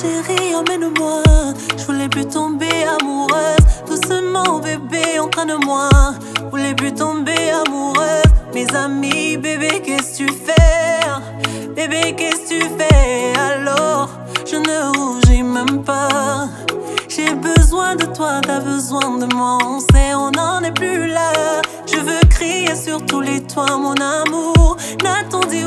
chérie, emmène-moi. Je voulais plus tomber amoureuse. Doucement, bébé, entraîne-moi. Je voulais plus tomber amoureuse. Mes amis, bébé, qu'est-ce tu fais? Bébé, qu'est-ce tu fais? Alors, je ne rougis même pas. J'ai besoin de toi, t'as besoin de moi. On sait, on n'en est plus là. Je veux crier sur tous les toits, mon amour. N'attendis